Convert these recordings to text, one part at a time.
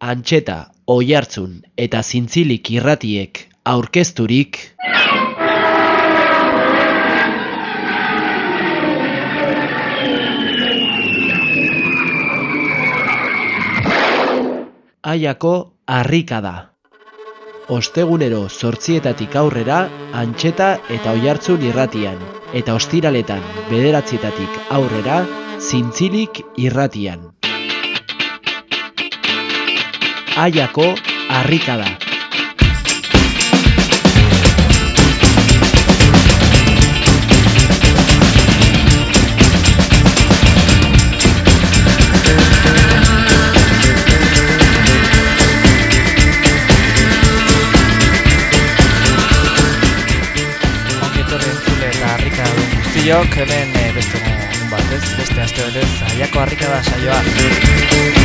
Antxeta, Oihartzun eta Zintzilik irratiek aurkezturik Aiako harrikada. Ostegunero zortzietatik aurrera Antxeta eta Oihartzun irratian eta ostiraletan bederatzietatik aurrera Zintzilik irratian. Aiako harrikada. Guztiok, hemen e, beste egun bat beste aste betez, aiako harrika saioa.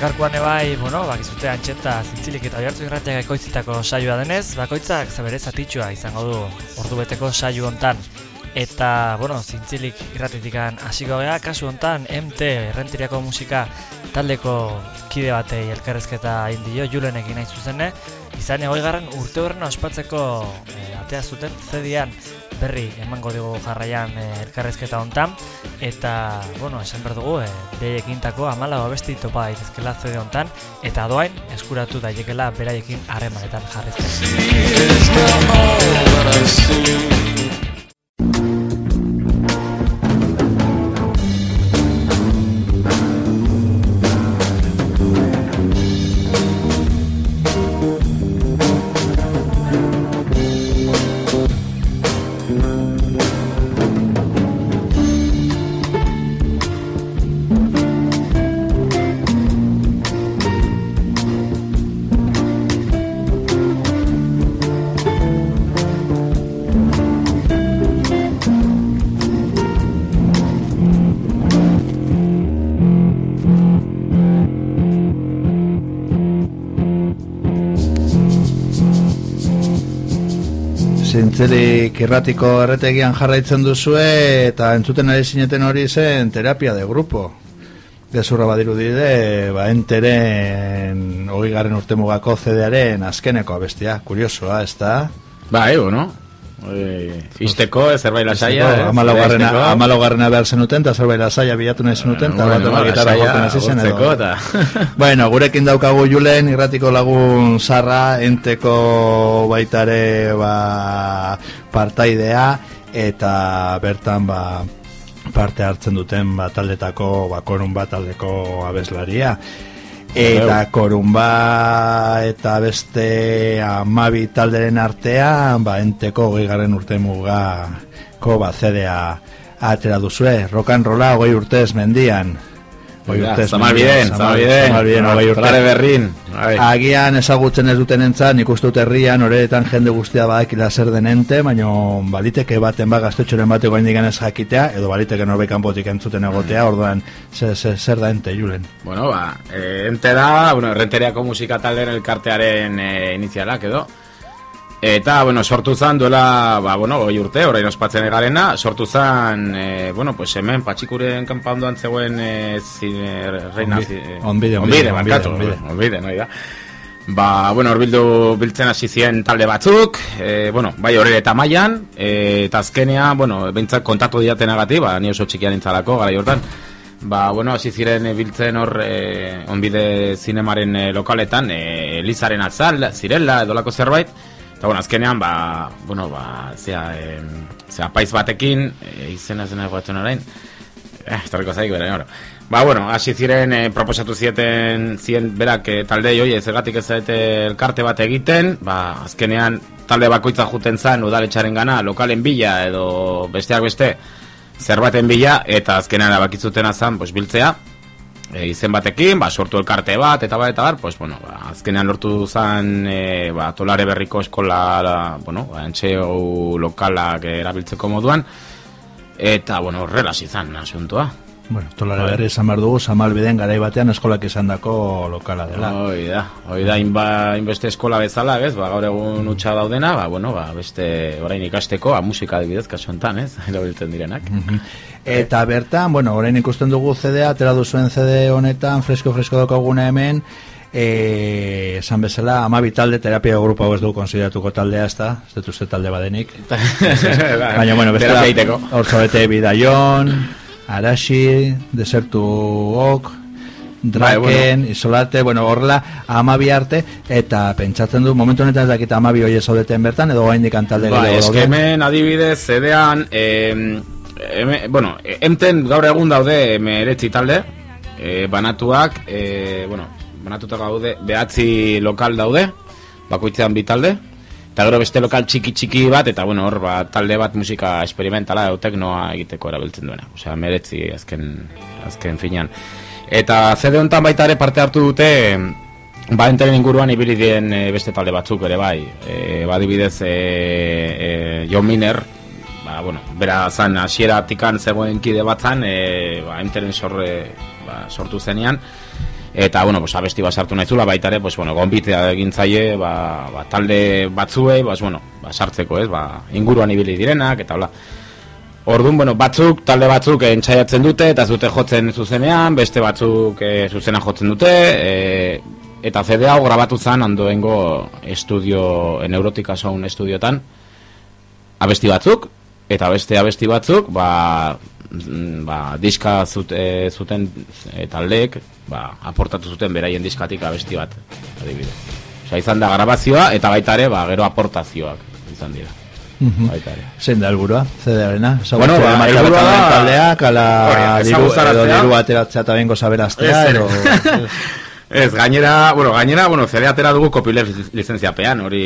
Garkoan ebai, bueno, bakizute antxeta zintzilik eta oihartzu irratiak ekoitzitako saioa denez, bakoitzak zabere zatitxua izango du ordu beteko saio hontan. Eta, bueno, zintzilik irratitikan hasiko gea, kasu hontan MT errentiriako musika taldeko kide batei elkarrezketa indio, julenekin nahi zuzene, izan egoi garren urte horren ospatzeko e, atea zuten zedian berri emango dugu jarraian e, elkarrezketa hontan. Eta, bueno, esan behar dugu, e, behekintako amala abesti topa daitezkela zede hontan. Eta doain eskuratu daitekela beraiekin harremanetan jarrezten. Zintzelik irratiko erretegian jarraitzen duzue eta entzuten ari zineten hori zen terapia de grupo. Gezurra badiru dide, ba, enteren hogei garen urtemugako zedearen azkeneko abestia. Kuriosoa, ez da? Bai, bueno. E, isteko, ez zerbait lasaia. ez? Amalogarrena, Isteko. amalogarrena behar zenuten, eta zerbait lasaia bilatu nahi zenuten, eta Bueno, bat gitarra hasi zen edo. bueno, gurekin daukagu Julen, irratiko lagun zarra, enteko baitare ba, partaidea, eta bertan ba, parte hartzen duten ba, taldetako, ba, korun bat taldeko abeslaria. Eta korunba eta beste amabi talderen artean, ba, enteko gehigarren urte mugako ba, zedea atera duzue. Rolla hogei urtez mendian. Hogei Ja, urtez Zamalbiden, mendian, Zamalbiden. Zamalbiden, hogei urte. Kolare berrin. Bai. Agian ezagutzen ez duten uste dut herrian, horretan jende guztia badakila zer den ente, baina baliteke baten ba gaztetxoren bateko indigan ez jakitea, edo baliteke norbekan botik entzuten egotea, orduan zer, zer, zer da ente, Julen. Bueno, ba, e, ente da, bueno, errenteriako musika talderen elkartearen e, inizialak edo. Eta, bueno, sortu zan duela, ba, bueno, goi urte, orain ospatzen egarena, sortu zan, e, bueno, pues hemen patxikuren kanpaundoan zegoen e, zine, reina... E, onbide, onbide, onbide, onbide, nahi da. Ba, bueno, horbildu biltzen hasi ziren talde batzuk, e, bueno, bai horre eta mailan, e, eta azkenean, bueno, behintzat kontatu diatenagatik, ba, ni oso txikian intzalako, gara hortan, ba, bueno, hasi ziren e, biltzen hor e, onbide zinemaren e, lokaletan, e, Elizaren atzal, zirela, edolako zerbait, eta, bueno, azkenean, ba, bueno, ba, zea, e, zea, paiz batekin, e, izena zena egoatzen orain, Eh, estorriko zaik bera, oro. Ba, bueno, hasi ziren eh, proposatu zieten zien berak eh, taldei hoi zergatik ez zaite elkarte bat egiten, ba, azkenean talde bakoitza juten zan udaletxaren gana, lokalen bila edo besteak beste zerbaten bila, eta azkenean abakitzuten azan, pues, biltzea, e, izen batekin, ba, sortu elkarte bat, eta bat, eta bar, pues, bueno, ba, azkenean lortu zan, e, ba, tolare berriko eskola, la, bueno, ba, entxeo lokalak erabiltzeko moduan, eta, bueno, horrela izan asuntoa. Bueno, tolare Bai. berri esan behar dugu, Zamalbiden garai batean eskolak izan dako lokala dela. Hoi da, hoi da, inba, inbeste eskola bezala, ez, ba, gaur egun utxa daudena, ba, bueno, ba, beste orain ikasteko, ba, musika adibidez, kasu honetan, ez, erabiltzen direnak. Eta bertan, bueno, orain ikusten dugu CD-a, atera duzuen CD honetan, fresko-fresko daukaguna hemen, e, esan bezala, amabi talde terapia grupo hau ez dugu konsideratuko taldea, ez da? Ez dut uste talde badenik. Baina, bueno, bestela, Terapia egiteko. hor zabete Bidaion, Arashi, Desertu Ok, Bai, Draken, Isolate, bueno, horrela, amabi arte, eta pentsatzen du, momentu honetan ez dakit amabi hori zaudeten bertan, edo gain talde Ba, gehiago eske dauden. hemen adibidez, zedean, eh, eme, bueno, emten gaur egun daude emeretzi talde, eh, banatuak, eh, bueno, banatuta gaude, behatzi lokal daude, bakoitzean bi talde, eta gero beste lokal txiki txiki bat, eta bueno, hor, ba, talde bat musika experimentala, edo teknoa egiteko erabiltzen duena, osea, meretzi azken, azken finean. Eta zede honetan baita ere parte hartu dute, Ba, enteren inguruan ibili dien eh, beste talde batzuk ere bai. E, ba, adibidez, e, e, John Miner, ba, bueno, bera zan hasieratik zegoen kide bat zan, e, ba, enteren sorre, ba, sortu zenean, eta, bueno, pues, abesti bat sartu nahizula, baita ere, pues, bueno, gonbitea egin zaie, ba, ba, talde batzuei, ba, bueno, ba, sartzeko, ez, ba, inguruan ibili direnak, eta hola. Orduan, bueno, batzuk, talde batzuk entzaiatzen dute, eta ez dute jotzen zuzenean, beste batzuk e, zuzena jotzen dute, e, eta CD hau grabatu zen andoengo estudio, Neurotika Sound estudiotan, abesti batzuk, eta beste abesti batzuk, ba, mm, ba diska zute, zuten e, taldeek, ba, aportatu zuten beraien diskatik abesti bat, adibidez. Osa, izan da grabazioa, eta baita ere, ba, gero aportazioak izan dira. Ere. Zein da helburua, CD-arena? Bueno, ba, helburua da- taldeak, ala diru, edo diru ateratzea eta bengo saberaztea, edo... Ez, gainera, bueno, gainera, bueno, zede atera dugu copyleft lizentziapean, hori,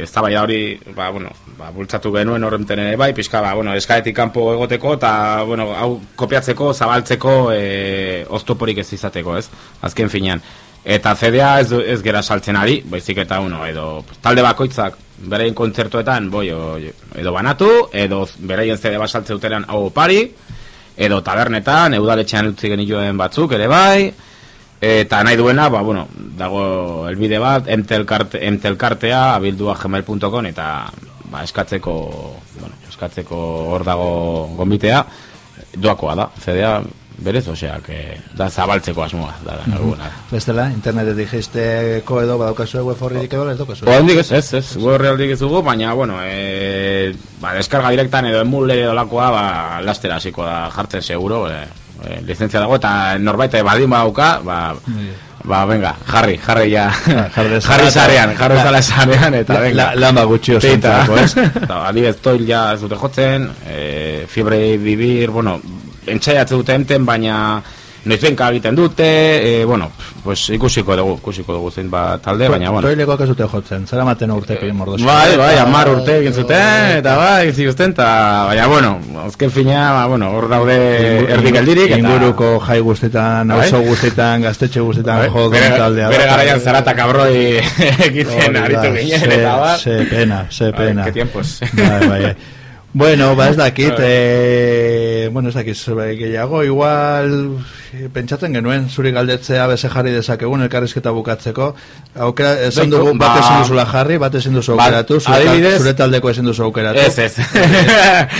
ez da hori, ba, bueno, ba, bultzatu genuen horrenten ere bai, pixka, ba, bueno, eskaetik kanpo egoteko, eta, bueno, hau kopiatzeko, zabaltzeko, e, oztoporik ez izateko, ez, azken finean. Eta zedea ez, ez gera saltzen ari, baizik eta, bueno, edo, talde bakoitzak, berein kontzertuetan, boi, edo banatu, edo bereien zede bat saltze duteran hau opari, edo tabernetan, eudaletxean utzi genituen batzuk ere bai, eta nahi duena, ba, bueno, dago elbide bat, emtelkarte, emtelkartea, abildua gmail.com, eta ba, eskatzeko, bueno, eskatzeko hor dago gombitea, doakoa da, CDA berez, osea, que da zabaltzeko asmoa, da, da, mm Bestela, internetetik jeisteko edo badaukazu web horririk edo ez daukazu. Oraindik ez, ez, ez, gu horrealdik ez dugu, baina, bueno, e, ba, deskarga direktan edo emule edo lakoa, ba, lastera hasiko da jartzen seguro, e, e, licentzia dago, eta norbait badin badauka, ba, ba, venga, jarri, jarri ja, jarri dezala jarri zarean, jarri La- zala zarean, eta La- venga. la- lan ba gutxi Eta, ostentzako, ez? eta, adibidez, toil ja ez dute jotzen, e, fibre bibir, bueno, entzaiatze dute enten, baina noizbenka egiten dute, e, bueno, pues ikusiko dugu, ikusiko dugu zein ba talde, baina, bueno. Toilekoak ez dute jotzen, zara maten urteko mordosko. Bai, bai, amar urte egin zuten, eta bai, egin zituzten, eta, baina, bueno, azken fina, ba, bueno, hor daude erdik geldirik, eta... Inguruko jai guztietan, Bai. auzo guztietan, gaztetxe guztietan Bai, jo bere, taldea. bere garaian zarata kabroi egiten aritu ginen, eta bar. Ze pena, Bai, pena. qué tiempos. Bai, bai, bai. Bueno, ba ez dakit, eh, bueno, ez dakit zerbait gehiago, igual eh, pentsatzen genuen zuri galdetzea beze jarri dezakegun elkarrizketa bukatzeko. Aukera, esan Beitu, dugu, bat ba- ezin duzula jarri, bat ezin duzu Ba, aukeratu, zure, adibidez- zure taldeko ezin duzu aukeratu. Ez, ez.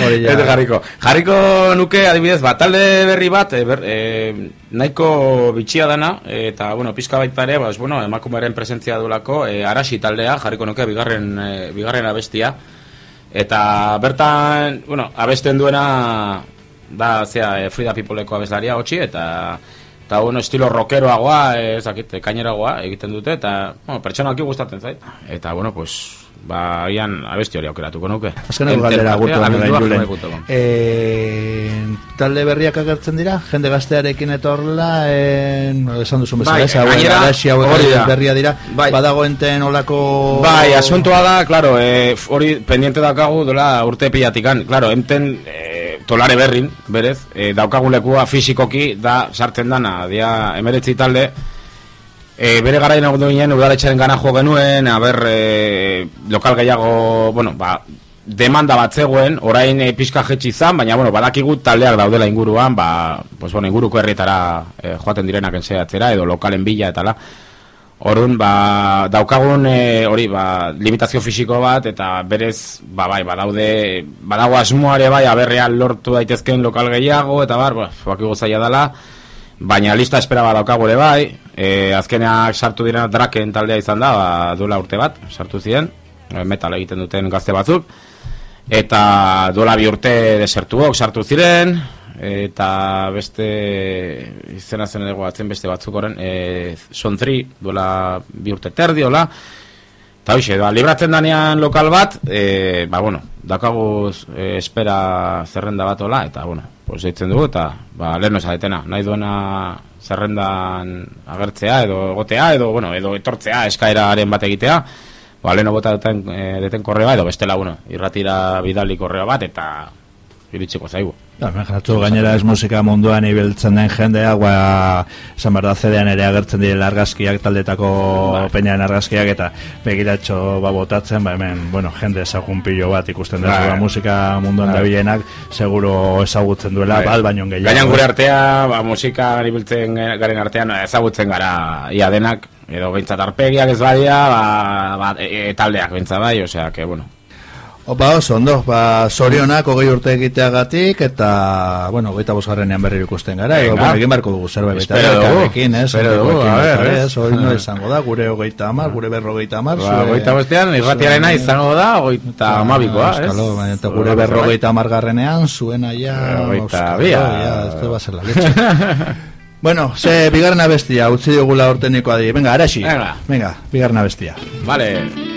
Hori ja. Ez jarriko. Jarriko nuke, adibidez, bat, talde berri bat, e, ber, e, nahiko bitxia dana, eta, bueno, pizka baita ere, bas, bueno, emakumeren presentzia duelako, e, arasi taldea, jarriko nuke, bigarren, e, bigarren abestia. Eta bertan, bueno, abesten duena, da, zea, e, Frida Peopleko abeslaria, hotxi, eta... Eta, bueno, estilo rockeroagoa, eh, ez dakit, kaineragoa egiten dute, eta, bueno, pertsonaki gustatzen zait. Eta, bueno, pues, ba, ian abesti hori aukeratuko nuke. Azkeneko galdera gurtu Julen. gmail.com. Eh, talde berriak agertzen dira, jende gaztearekin etorla, en, esan duzu bezala, Bai, ez, hauek hori da. berria dira, Bai. badago enten olako... Bai, asuntoa da, claro, eh, hori pendiente dakagu dola urte pilatikan, claro, enten eh, tolare berrin, berez, eh, daukagun lekua fisikoki da sartzen dana, dia emeretzi talde, E, bere garaien egon ginen udaletxaren gana jo genuen, aber, e, lokal gehiago, bueno, ba, demanda bat zegoen, orain e, pixka jetxi izan, baina bueno, badakigu taldeak daudela inguruan, ba, pues, bueno, inguruko herrietara e, joaten direnak enseatzera, edo lokalen bila eta la. Orduan, ba, daukagun e, hori, ba, limitazio fisiko bat, eta berez, ba, bai, badaude, badago asmoare bai, aberrean lortu daitezkeen lokal gehiago, eta bar, ba, bakigu zaila dela, baina lista espera bat daukagu ere bai, e, azkeneak sartu direna draken taldea izan da, ba, duela urte bat, sartu ziren, metal egiten duten gazte batzuk, eta duela bi urte desertuok sartu ziren, eta beste izena zen dugu atzen beste batzuk horren e, son 3 duela bi urte terdi hola eta hoxe, ba, libratzen danean lokal bat e, ba bueno, dakagu e, espera zerrenda bat hola eta bueno, pues eitzen dugu eta ba, lehen noza detena, nahi duena zerrendan agertzea edo gotea edo, bueno, edo etortzea eskaeraren bat egitea ba, lehen bota duten, e, deten korreba edo bestela, bueno, irratira bidali korreba bat eta iritsiko zaigu. Menjatu gainera ez musika munduan ibiltzen den jendea, ba, esan behar da zedean ere agertzen dire argazkiak taldetako ba. peñan argazkiak eta begiratxo ba botatzen, ba hemen, bueno, jende ezagun pilo bat ikusten da, ba, musika munduan ba. da bilenak, seguro ezagutzen duela, ba. baino gehiago. Gainan gure artea, ba, musika ibiltzen garen artean ezagutzen gara ia denak, edo behintzat arpegiak ez badia, ba, ba, e, e, taldeak behintzat bai, osea, que, bueno, Oso, ondo, ba, sorionak hogei urte egiteagatik, eta, bueno, goita bosgarrenean berri ikusten gara, ego, bueno, egin barko dugu zerbait, espero dugu, espero dugu, a ver, ez, hori no izango da, gure hogeita amar, gure berrogeita amar, ba, goita bostean, irratiarena izango da, goita amabikoa, ez? Baina, eta gure berrogeita amar garrenean, zuena ja, goita bia, ja, esto va a ser la leche. Bueno, se bigarna bestia, utzi digula orteniko adi. Venga, araxi. Venga. Venga, bigarna bestia. Vale.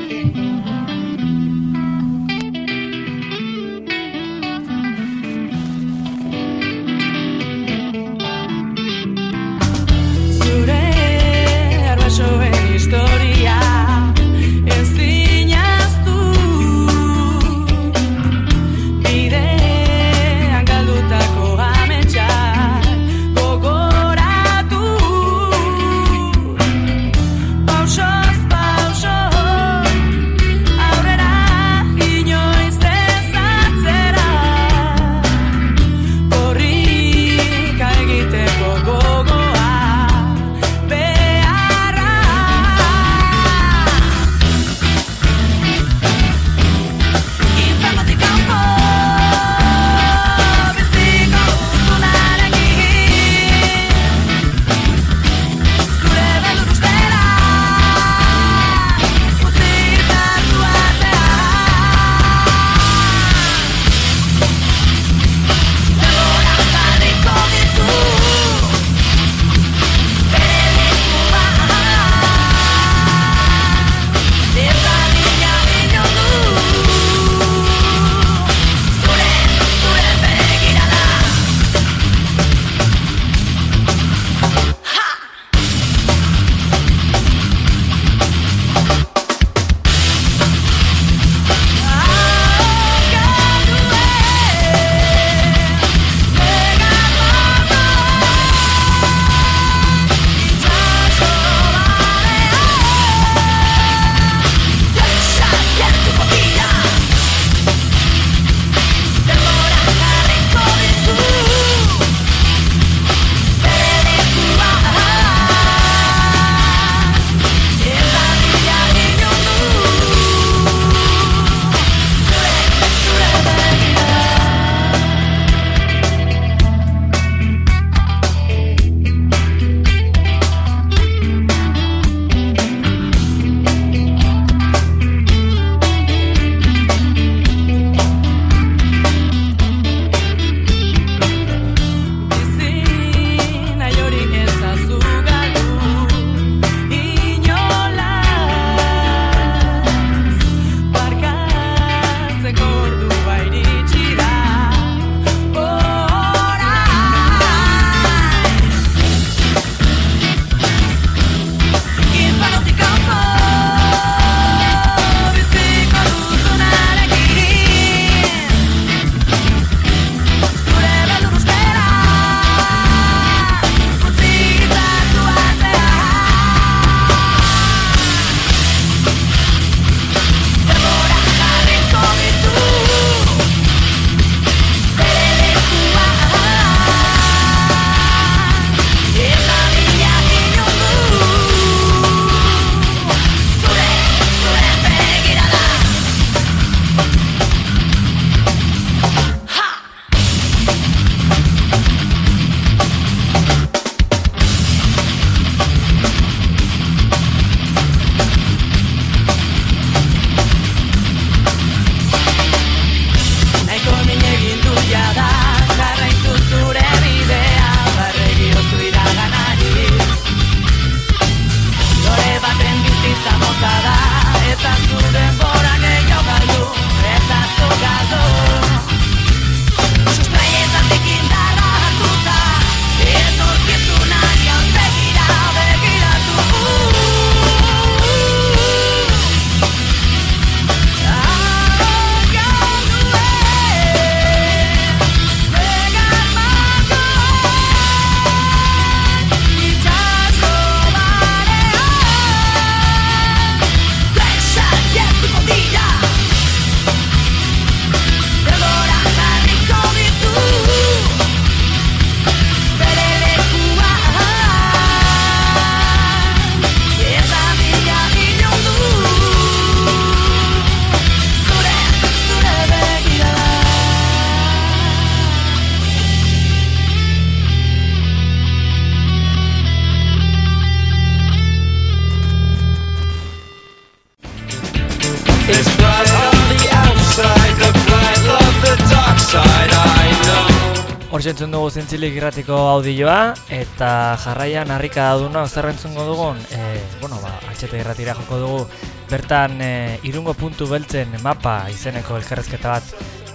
Hor jentzun dugu zintzilik irratiko audioa, eta jarraian harrika aduna zer entzungo dugun, e, bueno, ba, atxete irratira joko dugu, bertan e, irungo puntu beltzen mapa izeneko elkarrezketa bat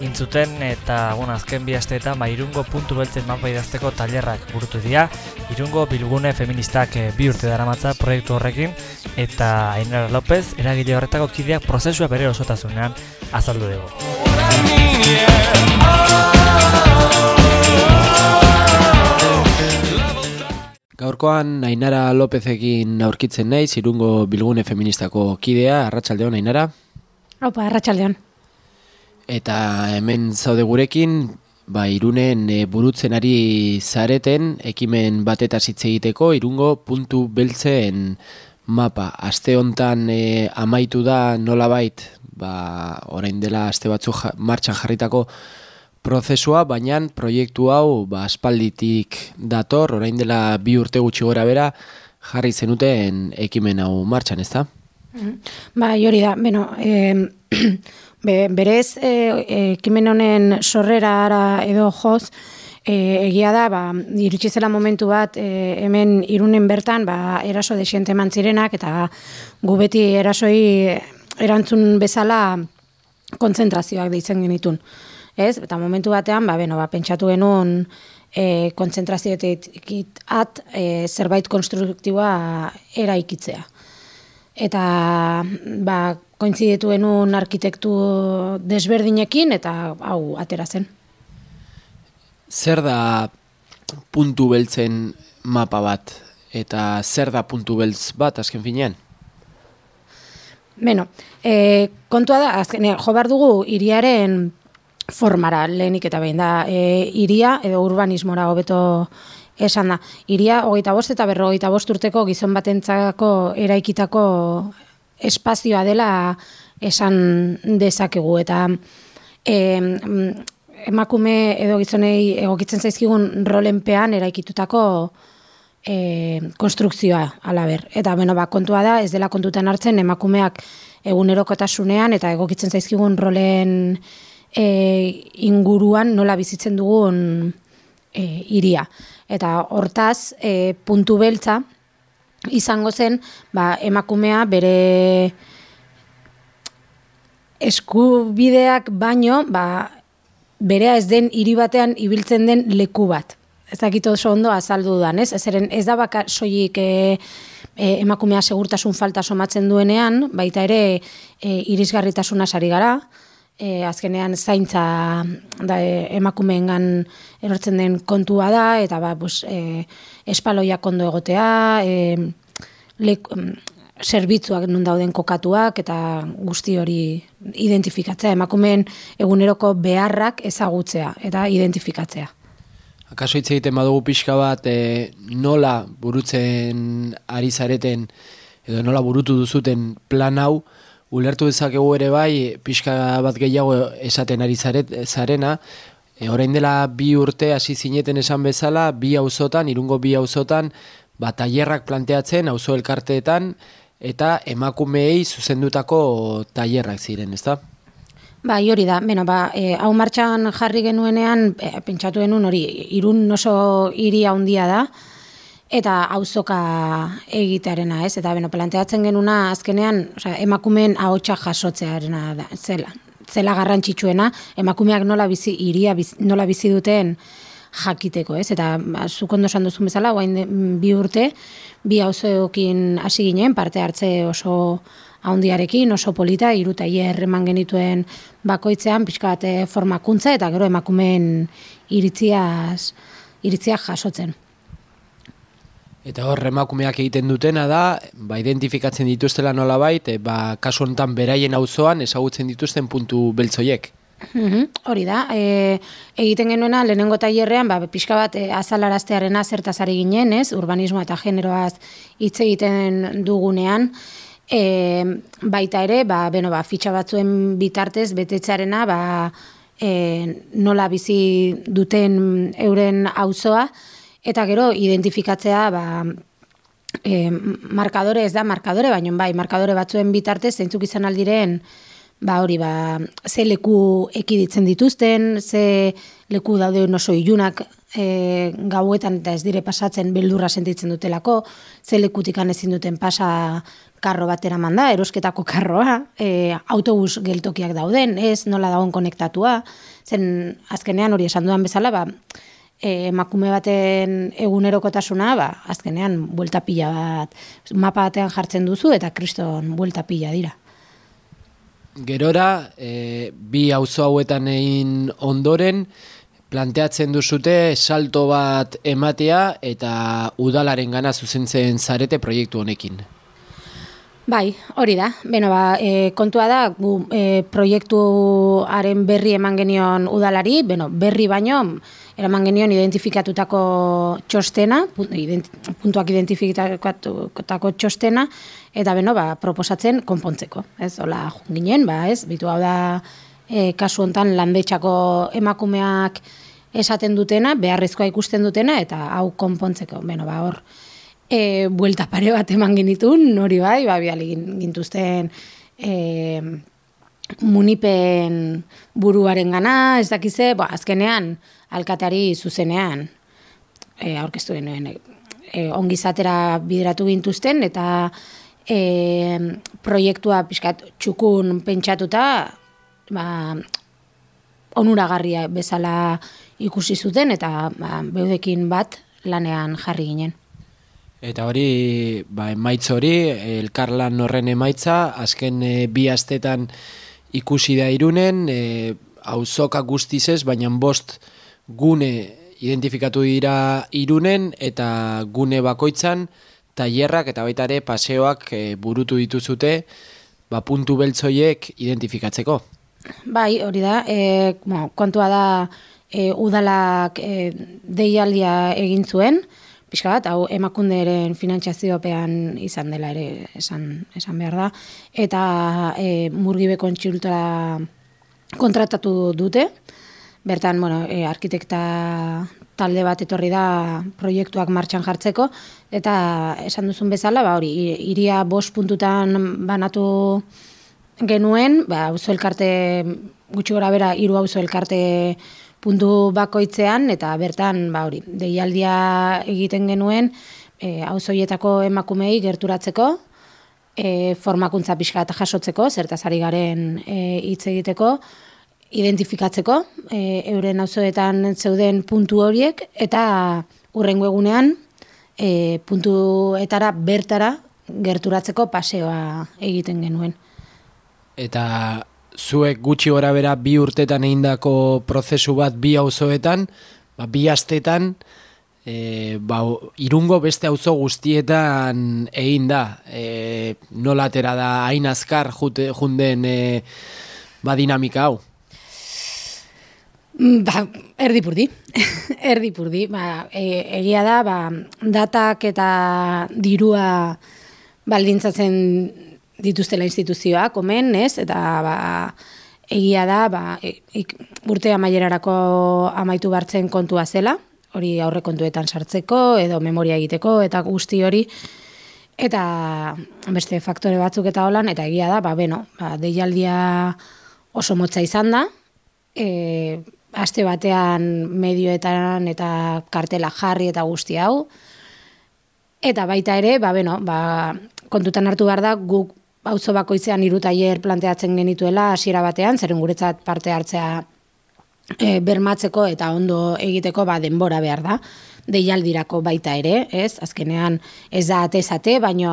intzuten, eta, bueno, azken bi asteetan, ba, irungo puntu beltzen mapa idazteko tailerrak burutu dira, irungo bilgune feministak e, bi urte daramatza proiektu horrekin, eta Ainara López, eragile horretako kideak prozesua bere osotasunean azaldu dugu. Gaurkoan Ainara Lopezekin aurkitzen naiz, irungo bilgune feministako kidea, arratsaldeon Ainara. Opa, arratsaldeon. Eta hemen zaude gurekin, ba, irunen e, burutzen ari zareten, ekimen batetaz hitz egiteko, irungo puntu beltzen mapa. Aste hontan e, amaitu da nolabait, ba, orain dela aste batzu ja, martxan jarritako prozesua, baina proiektu hau ba, aspalditik dator, orain dela bi urte gutxi gora bera, jarri zenuten ekimen hau martxan, ezta? Ba, hori da, beno, e, be, berez e, ekimen honen sorrera edo joz, e, egia da, ba, iritsi zela momentu bat, e, hemen irunen bertan, ba, eraso desiente eman zirenak, eta gu beti erasoi erantzun bezala kontzentrazioak deitzen genitun. Ez? Eta momentu batean, ba, beno, ba, pentsatu genuen e, kontzentrazioetik at e, zerbait konstruktiboa eraikitzea. Eta ba, kointzidetu genuen arkitektu desberdinekin eta hau atera zen. Zer da puntu beltzen mapa bat? Eta zer da puntu beltz bat, azken finean? Beno, e, kontua da, azken, jo behar dugu iriaren formara lehenik eta behin da, e, iria edo urbanismora hobeto esan da. Iria, hogeita bost eta berrogeita bost urteko gizon batentzako eraikitako espazioa dela esan dezakegu eta e, emakume edo gizonei egokitzen zaizkigun rolenpean eraikitutako e, konstrukzioa alaber. Eta beno, ba, kontua da, ez dela kontutan hartzen emakumeak egunerokotasunean eta egokitzen zaizkigun rolen e, inguruan nola bizitzen dugun e, iria. Eta hortaz, e, puntu beltza, izango zen, ba, emakumea bere eskubideak baino, ba, berea ez den hiri batean ibiltzen den leku bat. Ez dakit oso ondo azaldu dudan, ez? Ez, eren, ez da bakar soilik e, e, emakumea segurtasun falta somatzen duenean, baita ere e, irisgarritasuna sari gara, e, azkenean zaintza da, e, emakumeengan erortzen den kontua da, eta ba, bus, e, espaloiak ondo egotea, e, lek, zerbitzuak nun dauden kokatuak eta guzti hori identifikatzea, emakumeen eguneroko beharrak ezagutzea eta identifikatzea. Akaso hitz egiten badugu pixka bat e, nola burutzen ari zareten edo nola burutu duzuten plan hau, ulertu dezakegu ere bai pixka bat gehiago esaten ari zaret, zarena, e, orain dela bi urte hasi zineten esan bezala, bi auzotan, irungo bi auzotan, ba, tailerrak planteatzen auzo elkarteetan, eta emakumeei zuzendutako tailerrak ziren, ezta? Bai, hori da. Beno, ba, e, hau martxan jarri genuenean, e, pentsatu genuen hori, irun oso hiri handia da, eta auzoka egitearena, ez? Eta, beno, planteatzen genuna azkenean, osea, emakumeen ahotsa jasotzearena da, zela. Zela garrantzitsuena, emakumeak nola bizi, iria nola bizi duten jakiteko, ez? Eta, ba, zuk ondo esan duzun bezala, guain bi urte, bi auzoekin hasi ginen, parte hartze oso haundiarekin, oso polita, iruta eman genituen bakoitzean, pixka bat eh, formakuntza, eta gero emakumeen iritziaz, iritziak jasotzen. Eta hor, emakumeak egiten dutena da, ba, identifikatzen dituztela nolabait, e, ba, kasu honetan beraien auzoan ezagutzen dituzten puntu beltzoiek. Mhm, hori da, e, egiten genuena lehenengo tailerrean, ba, pixka bat e, azalaraztearena zertazari ginen, ez, urbanismo eta generoaz hitz egiten dugunean, E, baita ere, ba, beno, ba, fitxa batzuen bitartez betetzearena ba, e, nola bizi duten euren auzoa eta gero identifikatzea ba, e, markadore ez da markadore, baino bai, markadore batzuen bitartez zeintzuk izan aldiren ba hori ba ze leku ekiditzen dituzten, ze leku daude oso ilunak e, gauetan eta ez dire pasatzen beldurra sentitzen dutelako, ze lekutikan ezin duten pasa karro batera manda, erosketako karroa, e, autobus geltokiak dauden, ez nola dagoen konektatua, zen azkenean hori esan dudan bezala, ba, emakume baten egunerokotasuna, ba, azkenean buelta pila bat, mapa batean jartzen duzu eta kriston buelta pila dira. Gerora, e, bi auzo hauetan egin ondoren, planteatzen duzute salto bat ematea eta udalaren gana zuzentzen zarete proiektu honekin. Bai, hori da. Beno, ba, e, kontua da, gu e, proiektuaren berri eman genion udalari, beno, berri baino, eraman genion identifikatutako txostena, puntuak identifikatutako txostena, eta beno, ba, proposatzen konpontzeko. Ez, hola, ginen, ba, ez, bitu hau da, e, kasu hontan landetxako emakumeak esaten dutena, beharrezkoa ikusten dutena, eta hau konpontzeko. Beno, ba, hor, e, buelta pare bat eman genitun, hori bai, ba, biali gin- gintuzten e, munipen buruaren gana, ez dakize, ba, azkenean, alkateari zuzenean, e, aurkeztu genuen, e, ongizatera bideratu gintuzten, eta e, proiektua pixkat txukun pentsatuta, ba, onuragarria bezala ikusi zuten, eta ba, beudekin bat lanean jarri ginen. Eta hori, ba, emaitz hori, elkarlan horren emaitza, azken e, bi astetan ikusi da irunen, e, auzoka guztizez, baina bost gune identifikatu dira irunen, eta gune bakoitzan, tailerrak eta baita ere paseoak e, burutu dituzute, ba, puntu beltzoiek identifikatzeko. Bai, hori da, e, bueno, kontua da e, udalak e, deialdia egin zuen, pixka bat, hau emakunderen finantziaziopean izan dela ere esan, esan behar da, eta e, murgibe kontsultora kontratatu dute, bertan, bueno, e, arkitekta talde bat etorri da proiektuak martxan jartzeko, eta esan duzun bezala, ba, hori, iria bost puntutan banatu genuen, ba, auzo elkarte, gutxi gora bera, hiru auzo elkarte puntu bakoitzean, eta bertan, ba, hori, deialdia egiten genuen, e, auzoietako emakumei gerturatzeko, e, formakuntza pixka bat jasotzeko, zertaz ari garen e, hitz egiteko, identifikatzeko, e, euren auzoetan zeuden puntu horiek, eta urrengo egunean, e, puntuetara bertara gerturatzeko paseoa egiten genuen. Eta zuek gutxi gora bera bi urtetan egindako prozesu bat bi auzoetan, ba, bi astetan, e, ba, irungo beste auzo guztietan egin da. E, nola atera da hain azkar jute, junden e, ba, dinamika hau. Mm, Ba, erdipurdi. erdipurdi. Ba, e, egia da, ba, datak eta dirua baldintzatzen dituztela instituzioak, omen, ez? Eta ba, egia da, ba, e, ik, urte amaierarako amaitu bartzen kontua zela, hori aurre kontuetan sartzeko, edo memoria egiteko, eta guzti hori, eta beste faktore batzuk eta holan, eta egia da, ba, beno, ba, deialdia oso motza izan da, e, aste batean medioetan eta kartela jarri eta guzti hau, Eta baita ere, ba, beno, ba, kontutan hartu behar da, guk auzo bakoitzean hiru tailer planteatzen genituela hasiera batean, zeren guretzat parte hartzea e, bermatzeko eta ondo egiteko ba, denbora behar da, deialdirako baita ere, ez? Azkenean ez da atezate, baino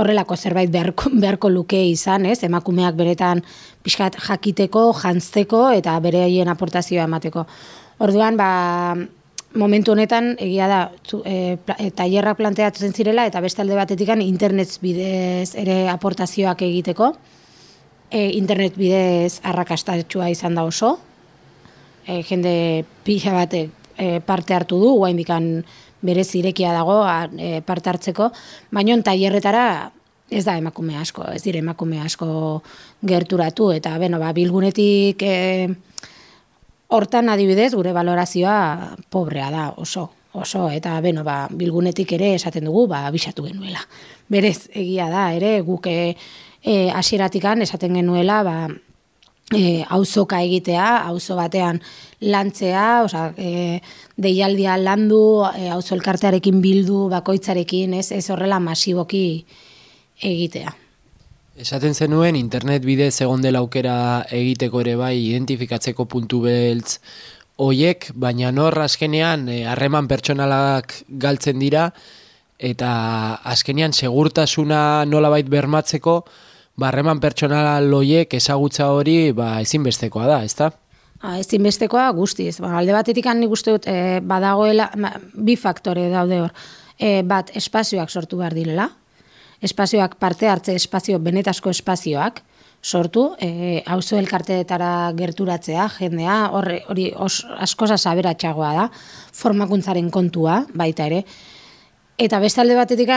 horrelako zerbait beharko, beharko luke izan, ez? Emakumeak beretan pixkat jakiteko, jantzteko eta bereien aportazioa emateko. Orduan, ba, momentu honetan egia da e, e, tailerrak planteatzen zirela eta beste alde batetikan internet bidez ere aportazioak egiteko. E, internet bidez arrakastatxua izan da oso. E, jende pila batek e, parte hartu du, guaindikan berez irekia dago a, e, parte hartzeko, baina tailerretara ez da emakume asko, ez dire emakume asko gerturatu, eta beno, ba, bilgunetik e, Hortan adibidez gure valorazioa pobrea da oso, oso eta beno ba bilgunetik ere esaten dugu ba bisatu genuela. Berez egia da ere guk e, e, asieratikan esaten genuela, ba, e, auzoka egitea, auzo batean lantzea, osea, e, deialdia landu, e, auzo elkartearekin bildu, bakoitzarekin, ez, ez horrela masiboki egitea. Esaten zenuen internet bidez egon dela aukera egiteko ere bai identifikatzeko puntu beltz hoiek, baina nor azkenean eh, harreman pertsonalak galtzen dira eta azkenean segurtasuna nolabait bermatzeko ba harreman pertsonal hoiek ezagutza hori ba ezinbestekoa da, ezta? Ha, ezinbestekoa guztiz. Ba, alde batetik nik uste dut e, badagoela ma, bi faktore daude hor. E, bat espazioak sortu behar direla. Espazioak parte hartze espazio benetasko espazioak sortu, e, auzo elkarteetara gerturatzea, jendea, hori os, askoza saberatxagoa da, formakuntzaren kontua, baita ere. Eta beste alde batetik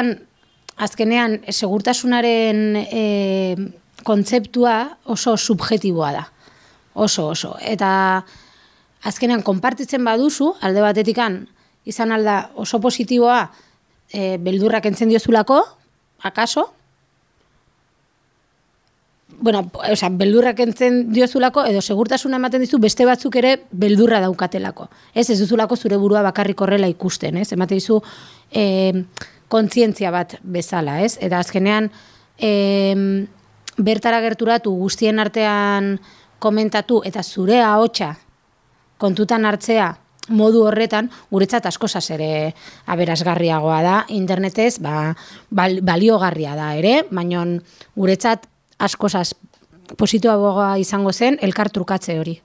azkenean, segurtasunaren e, kontzeptua oso subjetiboa da. Oso, oso. Eta azkenean, konpartitzen baduzu, alde batetikan, izan alda oso positiboa, e, beldurrak entzen diozulako, akaso? Bueno, o sea, beldurrak entzen diozulako, edo segurtasuna ematen dizu beste batzuk ere beldurra daukatelako. Ez, ez duzulako zure burua bakarrik horrela ikusten, ez? Ematen dizu e, kontzientzia bat bezala, ez? Eta azkenean, e, bertara gerturatu guztien artean komentatu eta zure ahotsa kontutan hartzea modu horretan, guretzat askosaz ere aberasgarriagoa da, internetez ba, bal, baliogarria da ere, baina guretzat askozaz positiboa izango zen elkar trukatze hori.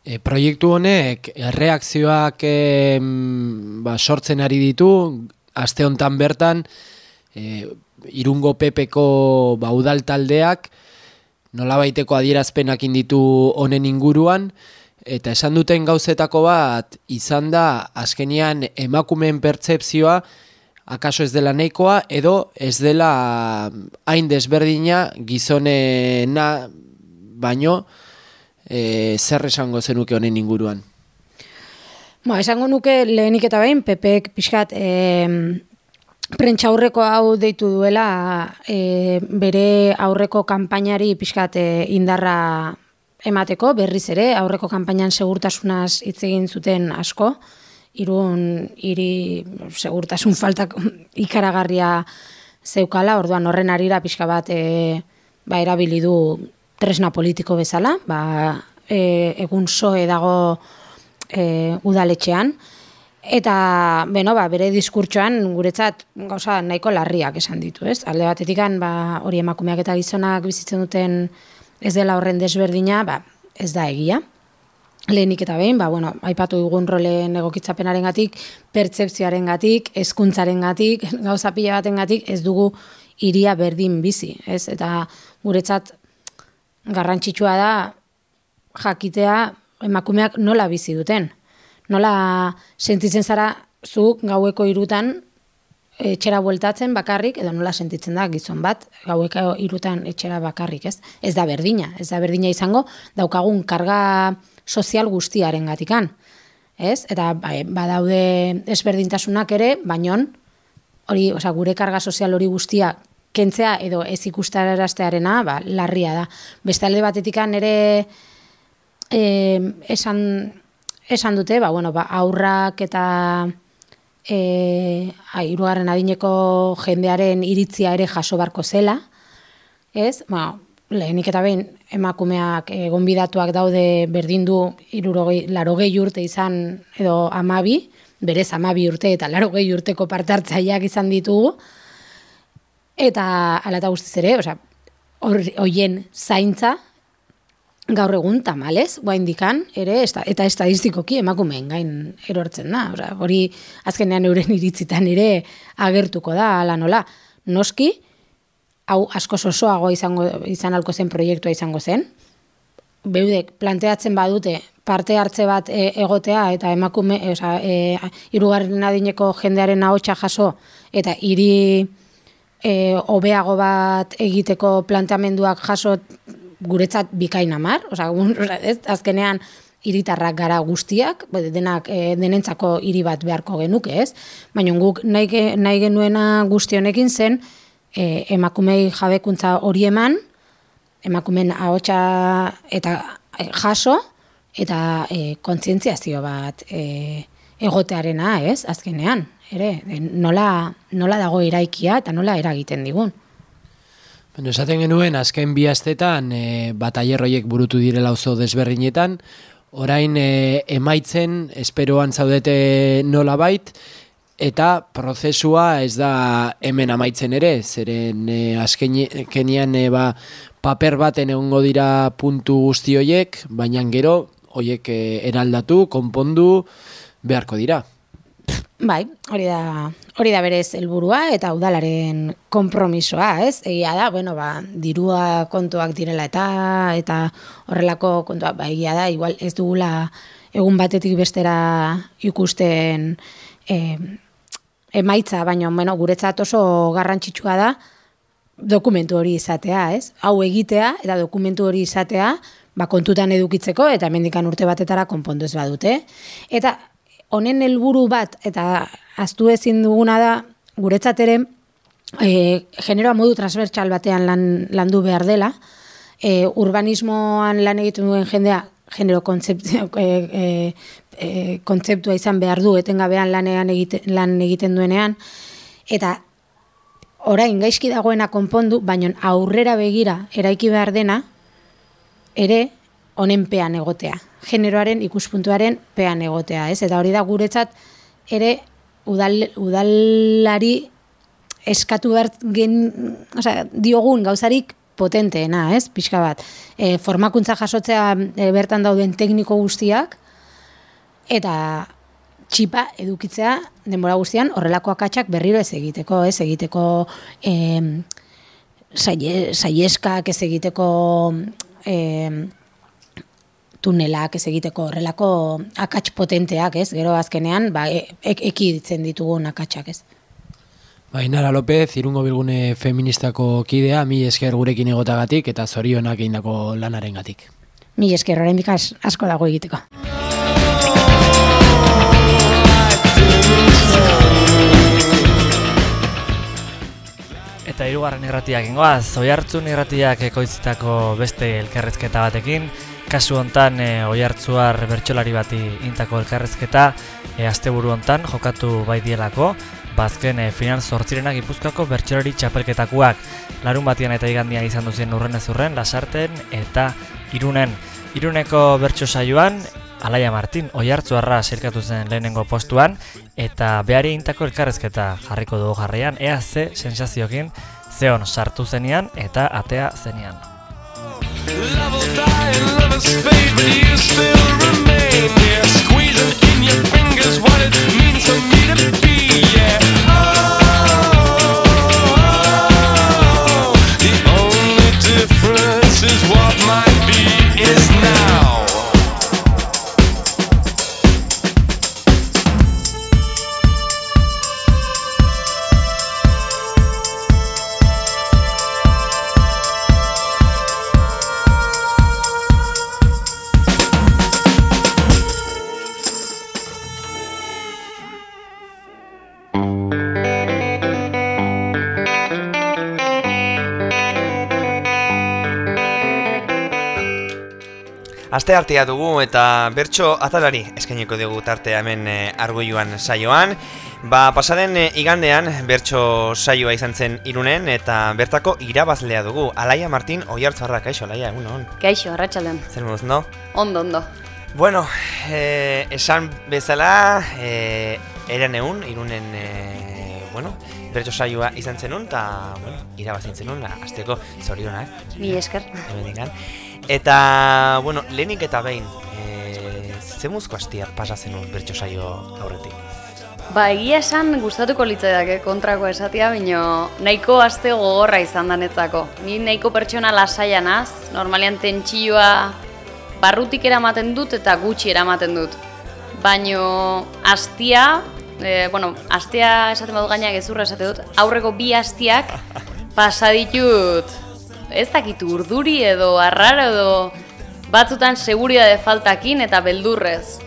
E, proiektu honek erreakzioak e, ba, sortzen ari ditu, aste hontan bertan, e, irungo pepeko ba, udal taldeak, nolabaiteko adierazpenak inditu honen inguruan, eta esan duten gauzetako bat izan da azkenian emakumeen pertsepzioa akaso ez dela nahikoa edo ez dela hain desberdina gizonena baino e, zer esango zenuke honen inguruan. Ba, esango nuke lehenik eta behin, Pepek pixkat e, prentxa aurreko hau deitu duela e, bere aurreko kanpainari pixkat e, indarra emateko, berriz ere, aurreko kanpainan segurtasunaz hitz egin zuten asko, irun hiri segurtasun faltak ikaragarria zeukala, orduan horren arira pixka bat e, ba, erabili du tresna politiko bezala, ba, e, egun soe dago e, udaletxean, eta beno, ba, bere diskurtsoan guretzat gauza nahiko larriak esan ditu, ez? Alde batetikan ba, hori emakumeak eta gizonak bizitzen duten ez dela horren desberdina, ba, ez da egia. Lehenik eta behin, ba, bueno, aipatu dugun rolen egokitzapenaren gatik, pertsepzioaren gatik, eskuntzaren gatik, gauza pila baten gatik, ez dugu iria berdin bizi. Ez? Eta guretzat garrantzitsua da jakitea emakumeak nola bizi duten. Nola sentitzen zara zu gaueko irutan etxera bueltatzen bakarrik, edo nola sentitzen da gizon bat, gaueko irutan etxera bakarrik, ez? Ez da berdina, ez da berdina izango, daukagun karga sozial guztiaren gatikan, ez? Eta bai, badaude ezberdintasunak ere, baino hori, osea, gure karga sozial hori guztia kentzea edo ez ikustararaztearena, ba, larria da. Beste alde batetikan ere eh, esan, esan dute, ba, bueno, ba, aurrak eta e, irugarren adineko jendearen iritzia ere jaso barko zela, ez? Ba, lehenik eta behin emakumeak egon bidatuak daude berdindu irurogei, larogei urte izan edo amabi, berez amabi urte eta larogei urteko partartzaileak izan ditugu, eta ala eta guztiz ere, osea, hoien zaintza gaur egun tamalez, guain dikan, ere, eta estadistikoki emakumeen gain erortzen da. Ora, hori azkenean euren iritzitan ere agertuko da, ala nola. Noski, hau asko osoago izango, izan alko zen proiektua izango zen. Beudek planteatzen badute parte hartze bat e, egotea eta emakume, oza, e, irugarren adineko jendearen ahotsa jaso eta hiri e, hobeago bat egiteko planteamenduak jaso guretzat bikain amar, oza, ez, azkenean hiritarrak gara guztiak, denak e, denentzako hiri bat beharko genuke, ez? Baina guk nahi, nahi genuena guzti honekin zen e, emakumei jabekuntza hori eman, emakumen ahotsa eta e, jaso, eta e, kontzientziazio bat e, egotearena, ez, azkenean, ere, nola, nola dago iraikia eta nola eragiten digun. Bueno, esaten genuen, azken bi astetan e, batailer horiek burutu direla oso desberdinetan, orain e, emaitzen, esperoan zaudete nola bait, eta prozesua ez da hemen amaitzen ere, zeren e, azkenian e, ba, paper baten egongo dira puntu guzti horiek, baina gero horiek e, eraldatu, konpondu beharko dira. Bai, hori da, hori da berez helburua eta udalaren konpromisoa, ez? Egia da, bueno, ba, dirua kontuak direla eta eta horrelako kontuak, ba, egia da, igual ez dugula egun batetik bestera ikusten eh, emaitza, baina bueno, guretzat oso garrantzitsua da dokumentu hori izatea, ez? Hau egitea eta dokumentu hori izatea, ba, kontutan edukitzeko eta mendikan urte batetara konpondu ez badute. Eta honen helburu bat eta aztu ezin duguna da guretzat ere e, generoa modu transbertsal batean lan, landu behar dela. E, urbanismoan lan egiten duen jendea genero kontzeptua e, e, e, kontzeptua izan behar du etengabean lanean egiten, lan egiten duenean. Eta orain gaizki dagoena konpondu baina aurrera begira eraiki behar dena ere honen pean egotea generoaren ikuspuntuaren pean egotea, ez? Eta hori da guretzat ere udal, udalari eskatu behar gen, osea, diogun gauzarik potenteena, ez? Pixka bat. E, formakuntza jasotzea e, bertan dauden tekniko guztiak eta txipa edukitzea denbora guztian horrelako akatsak berriro ez egiteko, ez egiteko e, saieskak ez egiteko e, tunelak ez egiteko horrelako akats potenteak, ez? Gero azkenean, ba, e, eki ditzen ditugun akatsak, ez? Ba, Inara López, irungo bilgune feministako kidea, mi esker gurekin egotagatik eta zorionak egindako lanaren gatik. Mi esker, horrein asko dago egiteko. Eta hirugarren irratiak ingoaz, oi hartzun irratiak ekoizitako beste elkarrezketa batekin, kasu hontan e, oihartzuar bertsolari bati intako elkarrezketa e, asteburu hontan jokatu bai dielako. Bazken e, final sortzirenak ipuzkako bertsolari txapelketakoak. Larun batian eta igandian izan duzien urren ez urren lasarten eta irunen. Iruneko bertso saioan Alaia Martin oihartzuarra zirkatu zen lehenengo postuan eta behari intako elkarrezketa jarriko dugu jarraian ea ze sensaziokin zeon sartu zenian eta atea zenian. Is what might be is now. Aste artea dugu eta bertso atalari eskainiko dugu tartea hemen e, argoiuan saioan. Ba, pasaren e, igandean bertso saioa izan zen irunen eta bertako irabazlea dugu. Alaia Martin oiartzarra, kaixo, Alaia, egun hon. Kaixo, arratsaldean. Zer moduz, no? Ondo, ondo. Bueno, e, esan bezala, e, eren egun, irunen, e, bueno, bertso saioa izan zenun, eta, bueno, irabazin zenun, azteko zorionak. Mi esker. Hemendikan. Eta, bueno, lehenik eta behin, e, zemuzko hastia pasa zenun bertso saio aurretik. Ba, egia esan gustatuko litzaidak kontrako esatia, baino nahiko aste gogorra izan danetzako. Ni nahiko pertsona lasaian az, normalian tentsioa barrutik eramaten dut eta gutxi eramaten dut. Baino astia, e, bueno, astia esaten badut gaina gezurra esate dut, aurreko bi astiak pasa ditut ez dakit urduri edo arraro edo batzutan seguridade faltakin eta beldurrez.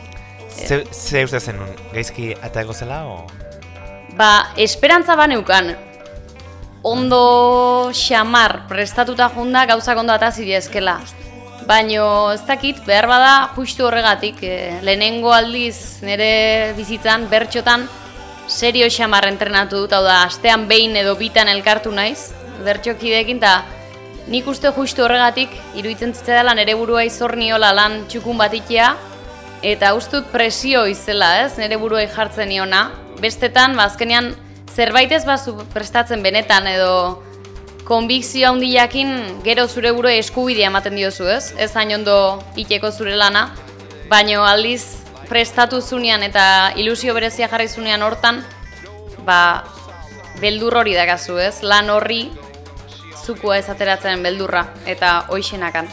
Ze, ze uste zenun, gaizki atago zela o? Ba, esperantza baneukan. ondo xamar prestatuta junda gauzak ondo atazi diezkela. Baino ez dakit, behar bada justu horregatik, e, lehenengo aldiz nire bizitzan, bertxotan, serio xamar entrenatu dut, hau da, astean behin edo bitan elkartu naiz, bertxokideekin, eta nik uste justu horregatik, iruditzen zitzaidan nire burua izor niola lan txukun batikia, eta uste dut presio izela, ez, nire buruai jartzen niona. Bestetan, ba, azkenean, zerbait ez bazu prestatzen benetan, edo konbikzio handiakin gero zure buruei eskubidea ematen diozu, ez? Ez hain ondo iteko zure lana, baino aldiz prestatu zunean eta ilusio berezia jarri zunean hortan, ba, beldur hori dakazu, ez? Lan horri zukua ez ateratzen beldurra eta hoixenakan.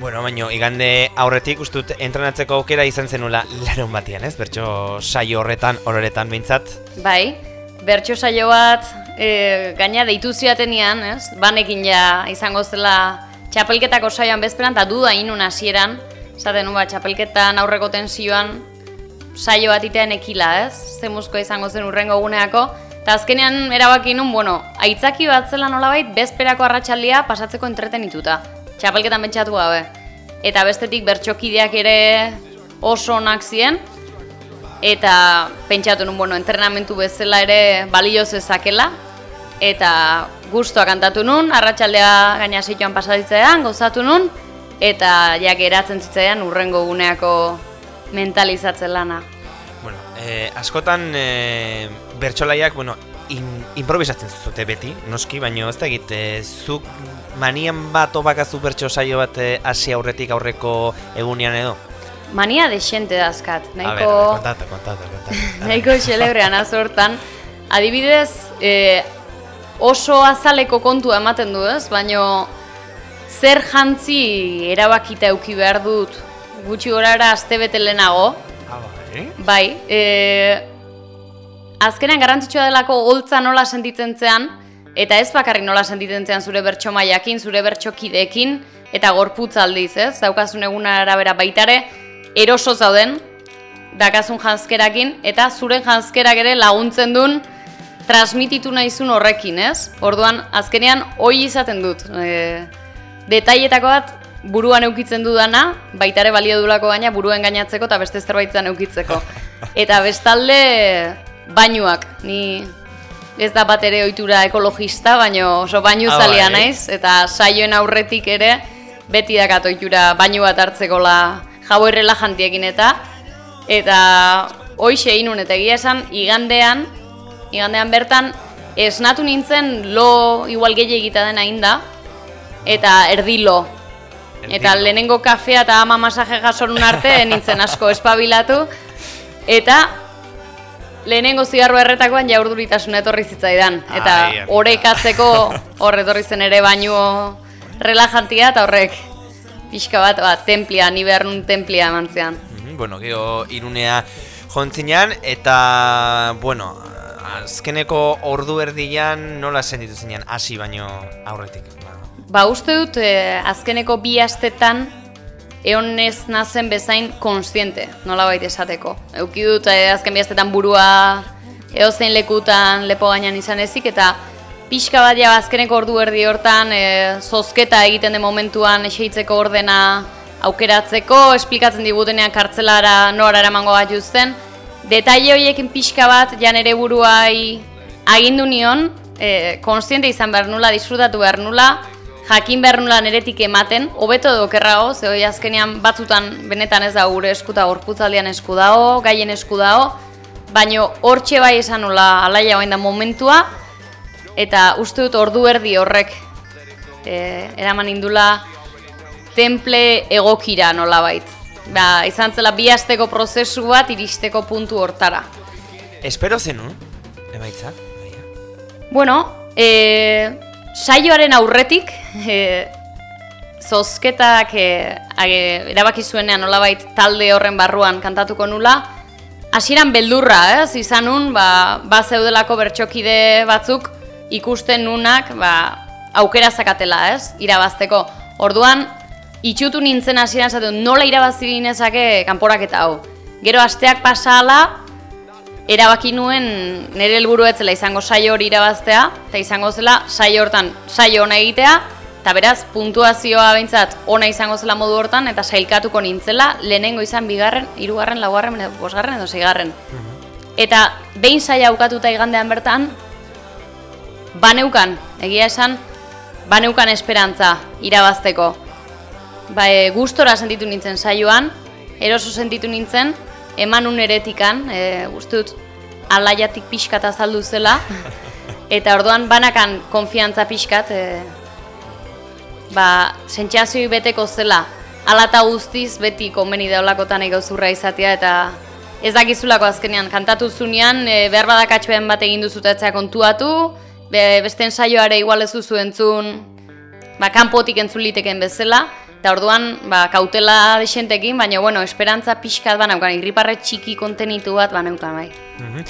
Bueno, baino, igande aurretik ustut entrenatzeko aukera izan zenula larun batian, ez? Bertso saio horretan, horretan behintzat. Bai, bertso saio bat e, gaina deitu ziatenian, ez? Banekin ja izango zela txapelketako saioan bezperan, eta duda inun hasieran, esaten nu, ba, txapelketan aurreko tensioan saio bat itean ekila, ez? Zemuzko izango zen urrengo guneako, eta azkenean erabaki nun, bueno, aitzaki bat zela nolabait, bezperako arratsaldia pasatzeko entretenituta, txapelketan bentsatu gabe. Eta bestetik bertxokideak ere oso onak ziren, eta pentsatu nun, bueno, entrenamentu bezala ere balio zezakela, eta gustoa kantatu nun, arratsaldea gaina seitoan pasaditzean, gozatu nun, eta ja geratzen zitzaidan urrengo guneako mentalizatzen lana. Bueno, eh, askotan eh, bertsolaiak, bueno, in, improvisatzen zute beti, noski, baina ez da egit, eh, zuk manian bat obakazu bertso saio bat eh, hasi aurretik aurreko egunean edo? Mania desente dazkat, ber, a nahiko... ber, kontatu, kontatu, kontatu. nahiko xelebrean azortan. Adibidez, eh, oso azaleko kontua ematen du ez, baino zer jantzi erabakita euki behar dut gutxi gorara aste bete lehenago. Ah, bai. Bai, e, azkenean garrantzitsua delako holtza nola sentitzen zean, eta ez bakarrik nola sentitzen zean zure bertso mailakin, zure bertsokideekin, eta gorputz aldiz, ez? Daukazun eguna arabera baitare, eroso zauden, dakazun janzkerakin, eta zure janzkerak ere laguntzen duen transmititu nahizun horrekin, ez? Orduan, azkenean, hoi izaten dut. E, detailetako bat, buruan eukitzen dudana, baitare balio dulako gaina buruan gainatzeko eta beste zerbaitan eukitzeko. Eta bestalde, bainuak, ni ez da bat ere ohitura ekologista, baino oso bainu Ah, zalia bai. naiz, eta saioen aurretik ere, beti dakat ohitura bainu bat hartzeko la jau jantiekin eta, eta hoixe egin nun, eta egia esan, igandean, igandean bertan, esnatu nintzen lo igual gehi egita dena inda, eta erdi lo. Eta lehenengo kafea eta ama masaje jasonun arte nintzen asko espabilatu. Eta lehenengo zigarro erretakoan ja urduritasuna etorri zitzaidan. Eta Ai, orekatzeko hor etorri zen ere baino relajantia eta horrek pixka bat, bat templia, nibernun templia eman zean. Mhm, bueno, gero irunea jontzinean, eta, bueno, azkeneko ordu erdian nola sentitu zinean, hasi baino aurretik. Ba, Ba, uste dut, eh, azkeneko bi astetan egon ez nazen bezain konstiente, nola baita esateko. Euki dut, eh, azken bi astetan burua eozein lekutan lepo gainean izan ezik, eta pixka bat ja azkeneko ordu erdi hortan e, zozketa egiten den momentuan eseitzeko ordena aukeratzeko, esplikatzen digutenean kartzelara nora eramango bat juzten. Detaile horiekin pixka bat, jan ere buruai agindu nion, e, konstiente izan behar nula, disfrutatu behar nula, jakin behar nula neretik ematen, hobeto edo okerrago, ze hori azkenean batzutan benetan ez da gure eskuta gorputzaldian esku dago, gaien esku dago, baino hortxe bai esan nula alaia hoen da momentua, eta uste dut ordu erdi horrek e, eraman indula temple egokira nolabait. Ba, izan zela bi asteko prozesu bat iristeko puntu hortara. Espero zenun, emaitza? Bueno, e, saioaren aurretik, e, zozketak e, age, erabaki zuenean nolabait talde horren barruan kantatuko nula, hasieran beldurra, ez? Izan nun, ba, ba zeudelako bertxokide batzuk ikusten nunak, ba, aukera zakatela, ez? Irabazteko. Orduan, itxutu nintzen hasieran esaten nola irabazi ginezake kanporaketa hau. Gero asteak pasala, erabaki nuen nire helburu ez zela izango saio hori irabaztea, eta izango zela saio hortan saio ona egitea, eta beraz puntuazioa behintzat ona izango zela modu hortan, eta sailkatuko nintzela lehenengo izan bigarren, hirugarren, laugarren, bosgarren edo seigarren. Eta behin saia aukatuta igandean bertan, baneukan, egia esan, baneukan esperantza irabazteko. Ba, e, gustora sentitu nintzen saioan, eroso sentitu nintzen, eman un eretikan, e, uste dut alaiatik pixkat azaldu zela, eta orduan banakan konfiantza pixkat, e, ba, sentsazio beteko zela, ala eta guztiz beti konbeni daulakotan gauzurra izatea, eta ez dakizulako azkenean, kantatu zunean, e, behar badakatxoen bat egin duzutatzea kontuatu, be, beste ensaioare igual ez duzu entzun, ba, kanpotik entzun liteken bezala, eta orduan, ba, kautela desentekin, baina, bueno, esperantza pixkat banaukan, irriparre txiki kontenitu bat banautan bai. Mhm.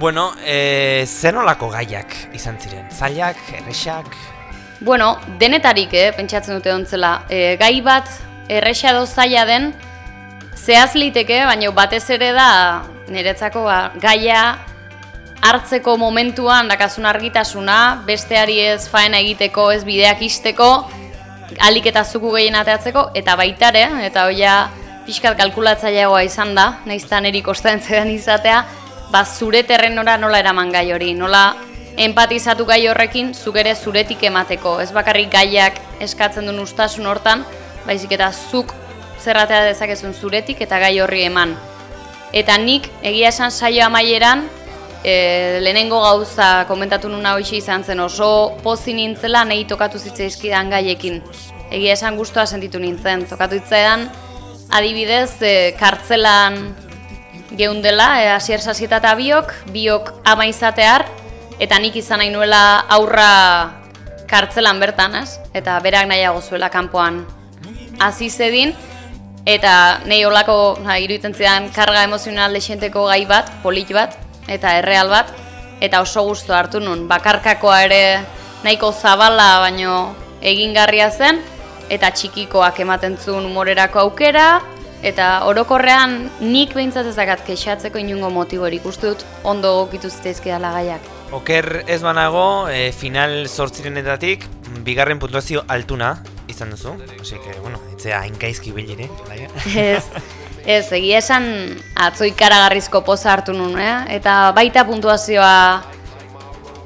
Bueno, e, zer nolako gaiak izan ziren? Zailak, errexak? Bueno, denetarik, eh, pentsatzen dute ontzela. E, gai bat, erresa edo zaila den, zehaz liteke, baina batez ere da, niretzako ba, gaia hartzeko momentuan dakazun argitasuna, besteari ez faena egiteko, ez bideak isteko, alik eta zuku gehien ateatzeko, eta baitare, eta hoia pixkat kalkulatzaileagoa izan da, nahiz niri kostatzen zedan izatea, ba zure terrenora nola eraman gai hori, nola empatizatu gai horrekin zuk ere zuretik emateko, ez bakarrik gaiak eskatzen duen ustasun hortan, baizik eta zuk zerratea dezakezun zuretik eta gai horri eman. Eta nik egia esan saio amaieran, e, lehenengo gauza komentatu nuna hoxe izan zen oso pozi nintzela nahi tokatu zitzaizkidan gaiekin. Egia esan gustua sentitu nintzen, tokatu hitzaidan adibidez e, kartzelan geundela, e, asier sasietata biok, biok ama izatear, eta nik izan nahi nuela aurra kartzelan bertan, ez? Eta berak nahiago zuela kanpoan hasi zedin, eta nahi olako na, iruditzen zidan karga emozional desenteko gai bat, polit bat, eta erreal bat, eta oso gustu hartu nun. Bakarkakoa ere nahiko zabala baino egingarria zen, eta txikikoak ematen zuen humorerako aukera, eta orokorrean nik behintzat ezakat kexatzeko inungo motiborik uste dut ondo okitu zitezkidala gaiak. Oker ez banago, e, final zortzirenetatik, bigarren puntuazio altuna izan duzu. Que, bueno, etzea hainkaizki bilire. Ez, ez, egia esan atzo ikaragarrizko poza hartu nuen, eh? eta baita puntuazioa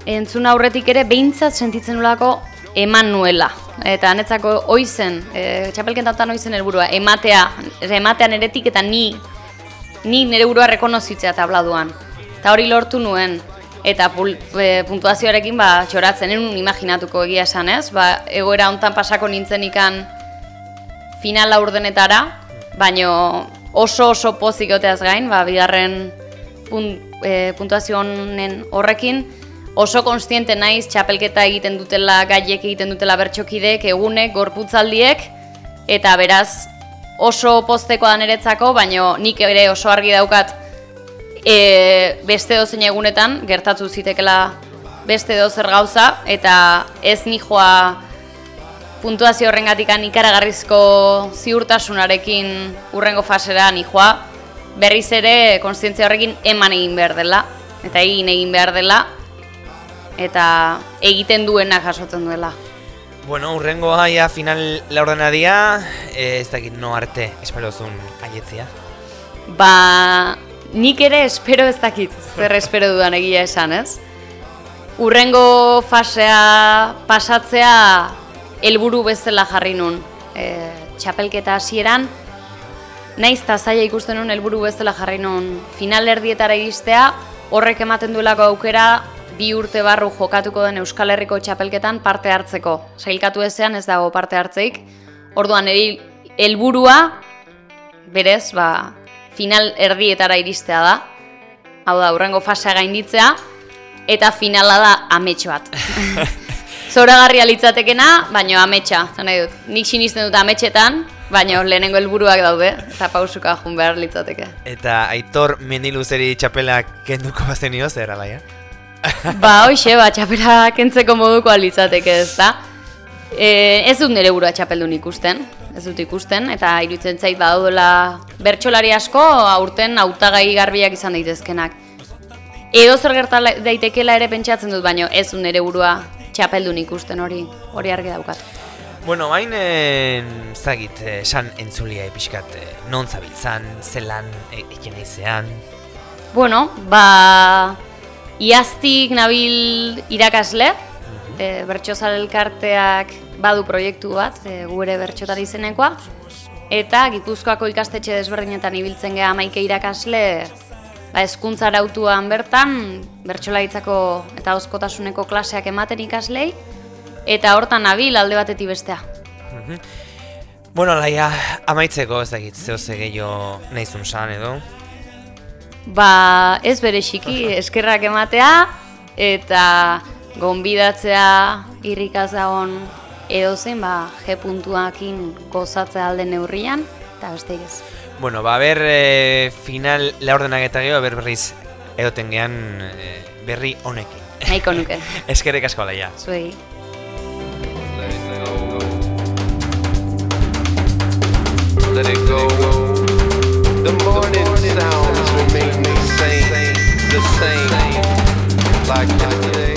entzun aurretik ere behintzat sentitzen nolako eman nuela. Eta netzako oizen, e, txapelkentatan oizen helburua ematea, ematean eretik eta ni, ni nire burua rekonozitzea tabladuan. Eta hori lortu nuen, eta pul, e, puntuazioarekin ba, txoratzen, enun imaginatuko egia esan ez, ba, egoera hontan pasako nintzen ikan final laurdenetara, baino oso oso pozik goteaz gain, ba, bigarren pun, e, horrekin, oso konstiente naiz txapelketa egiten dutela, gaiek egiten dutela bertxokidek, egunek, gorputzaldiek, eta beraz oso poztekoa da niretzako, baino nik ere oso argi daukat e, beste dozein egunetan, gertatu zitekela beste dozer gauza, eta ez nijoa puntuazio horrengatik ikaragarrizko ziurtasunarekin urrengo fasera nijoa, berriz ere konstientzia horrekin eman egin behar dela, eta egin egin behar dela, eta egiten duena jasotzen duela. Bueno, urrengo gaia final laurdenadia, e, ez dakit no arte, espero zuen aietzia. Ba, nik ere espero ez dakit, zer espero dudan egia esan, ez? Urrengo fasea pasatzea helburu bezala jarri nun. E, txapelketa hasieran, naiz eta zaila ikusten nun helburu bezala jarri nun final erdietara iristea, horrek ematen duelako aukera bi urte barru jokatuko den Euskal Herriko txapelketan parte hartzeko. Sailkatu ezean ez dago parte hartzeik. Orduan eri helburua berez, ba, final erdietara iristea da. Hau da, urrengo fasea gainditzea eta finala da amets bat. Zoragarria litzatekena, baino ametsa, zan nahi dut. Nik sinisten dut ametsetan, baino lehenengo helburuak daude, eta pausuka jun behar litzateke. Eta aitor mendiluzeri txapelak kenduko bazen nio zer alaia? Ba, hoxe, ba, txapela kentzeko moduko litzateke ez da. E, ez dut nire burua txapeldun ikusten, ez dut ikusten, eta iruditzen zait badaudela bertsolari asko aurten hautagai garbiak izan daitezkenak. Edo zer gerta daitekela ere pentsatzen dut, baino ez du nere burua txapeldun ikusten hori, hori argi daukat. Bueno, hain eh, zagit, eh, esan entzulia pixkat eh, non zabiltzan, zelan, e, eken aizean. Bueno, ba, iaztik nabil irakasle, e, bertxozal elkarteak badu proiektu bat, e, gure bertxotar izenekoa, eta Gipuzkoako ikastetxe desberdinetan ibiltzen geha maike irakasle, ba, eskuntza arautuan bertan, bertxolaritzako eta oskotasuneko klaseak ematen ikaslei, eta hortan nabil alde batetik bestea. Bueno, laia, amaitzeko ez dakit, zeo ze gehiago nahizun san edo. Ba, ez bere xiki, eskerrak ematea, eta gonbidatzea irrikaz dagoen edozein, ba, G puntuakin gozatzea alde neurrian, eta beste ez. Bueno, ba, ber e, final laurdenak eta ber berriz edoten gehan e, berri honekin. Nahiko nuke, Eskerrik asko laia. zuei. Let it go. The morning sounds remain the same, the same, like yesterday.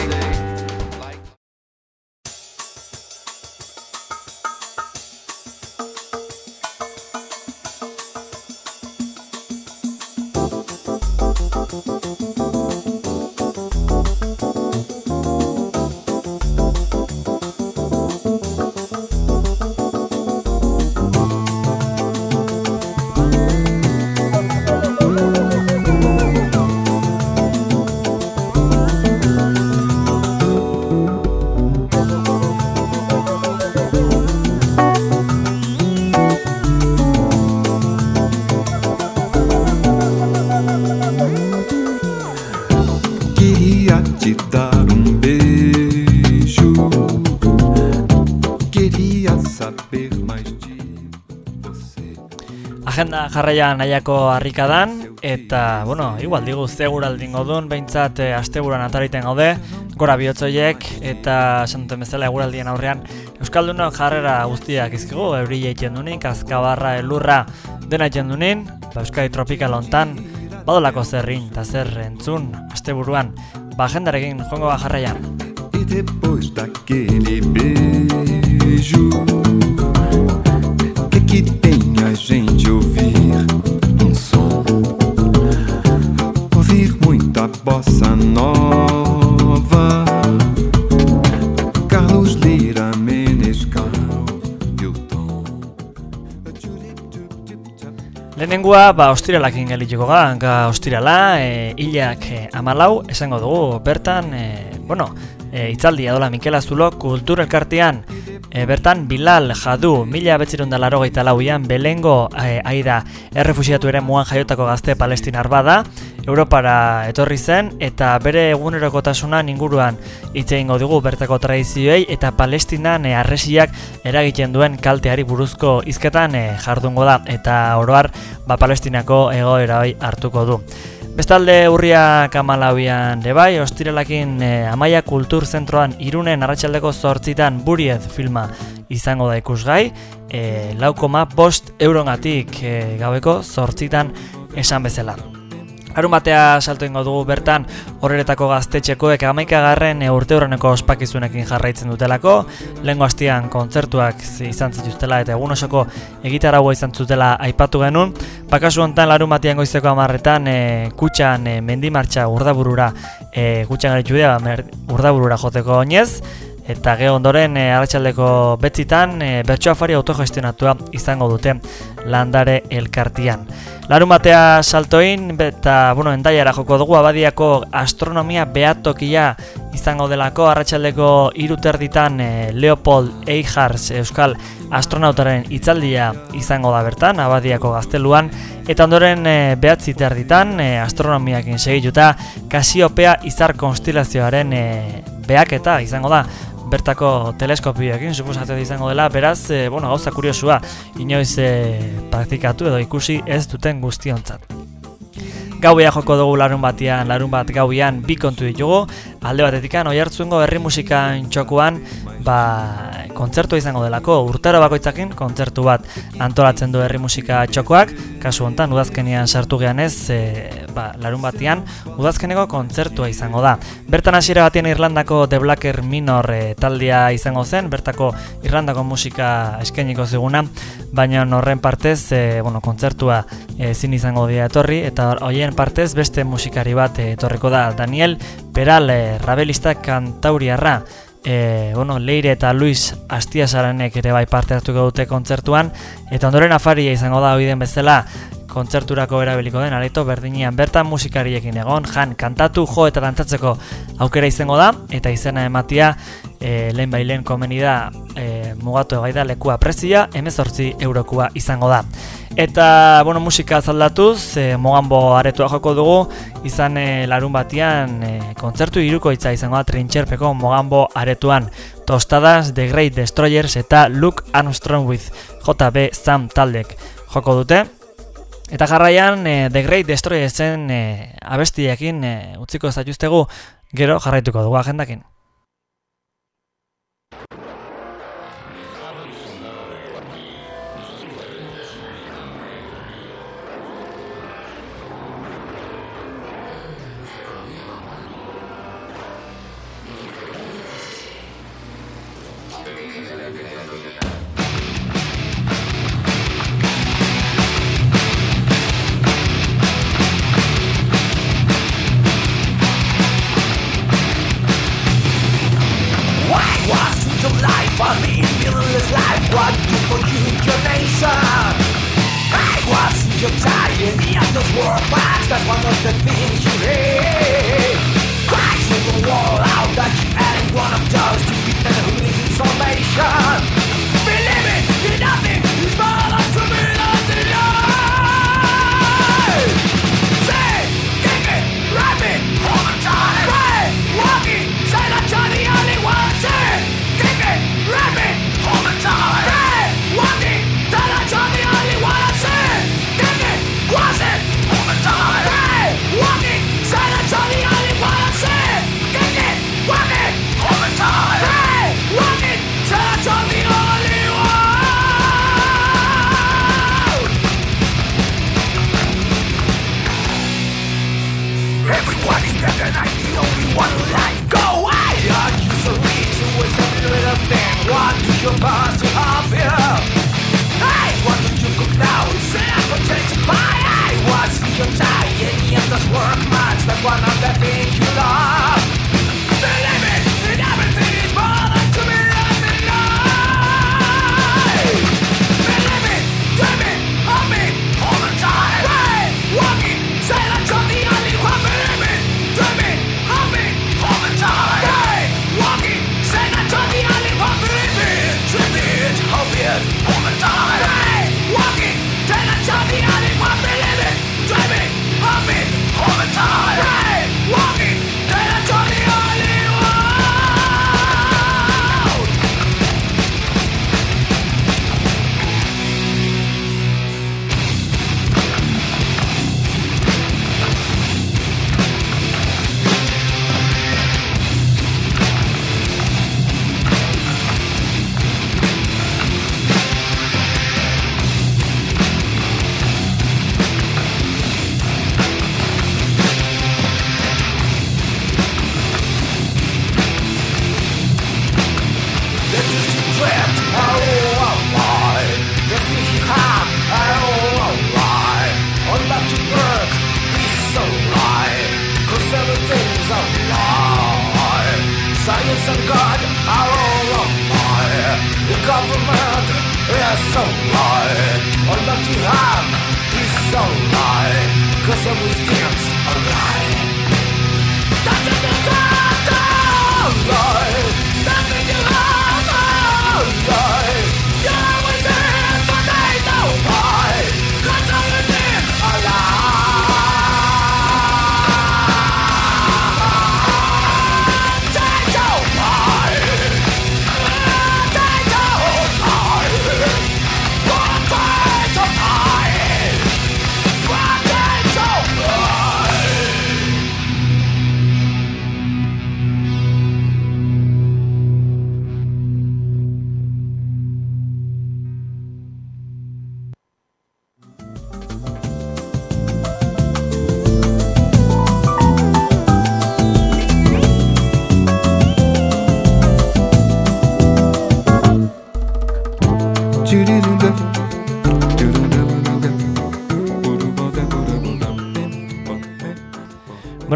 Agenda jarraian nahiako harrikadan, eta, bueno, igual digu zeguraldin godun, behintzat e, asteburuan atariten gaude, gora bihotzoiek, eta esan duten bezala eguraldien aurrean, Euskaldunok jarrera guztiak izkigu, euri egiten dunin, kazkabarra, elurra, dena egiten dunin, Euskadi tropikal hontan, badolako zerrin, eta zer entzun, asteburuan, ba, agendarekin joango ba jarraian. Que tem a gente ouvir um som? Ouvir muita bossa nova. Carlos Lira, Menescal e. Lehenengoa, ba, ostiralakin gelituko ga, ga ostirala, e, hilak e, amalau, esango dugu, bertan, e, bueno, e, itzaldia dola Mikel Azulo, kultur elkartean, e, bertan Bilal Jadu, mila betzirun da laro lauian, belengo e, aida errefusiatu ere muan jaiotako gazte palestinar bada, Europara etorri zen, eta bere egunerokotasunan inguruan hitz egingo dugu bertako tradizioei eta Palestinan e, arresiak eragiten duen kalteari buruzko hizketan e, jardungo da eta oroar ba, Palestinako egoera hartuko du. Bestalde urriak amalauian de bai, ostiralakin e, Amaia Kultur Zentroan irunen arratsaldeko zortzitan buriez filma izango da ikusgai, e, laukoma bost eurongatik e, gaueko zortzitan esan bezala. Harun batea salto ingo dugu bertan horretako gaztetxekoek amaikagarren urte horreneko ospakizunekin jarraitzen dutelako, lehengo hastian kontzertuak izan zituztela eta egun osoko egitaragua izan zutela aipatu genuen. Bakasu hontan larun batean goizeko amarretan e, kutxan e, mendimartxa urdaburura e, kutxan garitxu dira mer- urdaburura joteko oinez, eta ge ondoren e, arratsaldeko betzitan e, bertso afari autogestionatua izango dute landare elkartian. Larun batea saltoin, eta, bueno, endaiara joko dugu abadiako astronomia behatokia izango delako, arratsaldeko iruterditan e, Leopold Eijars Euskal astronautaren hitzaldia izango da bertan, abadiako gazteluan, eta ondoren e, behatzi terditan, e, astronomiakin segituta, Kasiopea izar konstelazioaren e, behaketa izango da, bertako teleskopioekin suposatzen izango dela, beraz, e, bueno, gauza kuriosua, inoiz e, praktikatu edo ikusi ez duten guztiontzat. Gauia joko dugu larun batian, larun bat gauian bi kontu ditugu, alde batetikan oihartzungo herri musikan txokuan ba, kontzertua izango delako urtero bakoitzakin kontzertu bat antolatzen du herri musika txokoak. Kasu hontan udazkenean sartu gean ez e, ba, larun batian udazkeneko kontzertua izango da. Bertan hasiera batean Irlandako The Blacker Minor e, taldea izango zen bertako Irlandako musika eskainiko ziguna. Baina horren partez e, bueno, kontzertua ezin izango dira etorri eta hoien partez beste musikari bat e, etorriko da Daniel Peral e, rabelista kantauriarra e, bueno, Leire eta Luis Astiasaranek ere bai parte hartuko dute kontzertuan. Eta ondoren afaria izango da oiden bezala kontzerturako erabiliko den areto berdinean bertan musikariekin egon, jan, kantatu, jo eta dantzatzeko aukera izango da eta izena ematia e, lehen bai lehen komeni da e, mugatu egai da lekua prezia, emezortzi eurokua izango da. Eta, bueno, musika zaldatuz, e, moganbo aretua joko dugu, izan e, larun batian e, kontzertu iruko itza izango da trintxerpeko moganbo aretuan. Tostadas, The Great Destroyers eta Luke Armstrong with JB Sam taldek joko dute. Eta jarraian, e, The Great Destroyersen e, abestiekin e, utziko zaituztegu gero jarraituko dugu agendakin.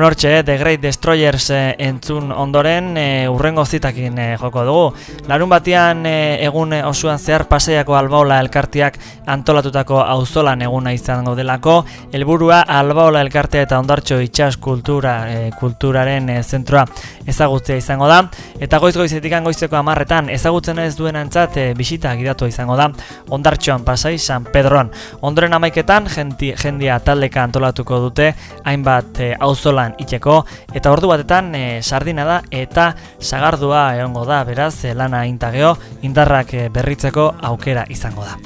Hortxe, The Great Destroyers eh, entzun ondoren eh, urrengo zitakin eh, joko dugu. Larun batean eh, egun eh, osoan zehar paseiako albaola elkartiak antolatutako auzolan eguna izango delako. Helburua albaola elkartea eta ondartxo itxas kultura, eh, kulturaren eh, zentroa ezagutzea izango da. Eta goiz goizetikan goizeko amarretan ezagutzen ez duen antzat eh, bisita gidatu izango da. Ondartxoan pasai San Pedroan. Ondoren amaiketan jendi, jendia taldeka antolatuko dute hainbat eh, auzolan itxeko. Eta ordu batetan e, sardina da eta sagardua egongo da. Beraz e, lana intageo indarrak e, berritzeko aukera izango da.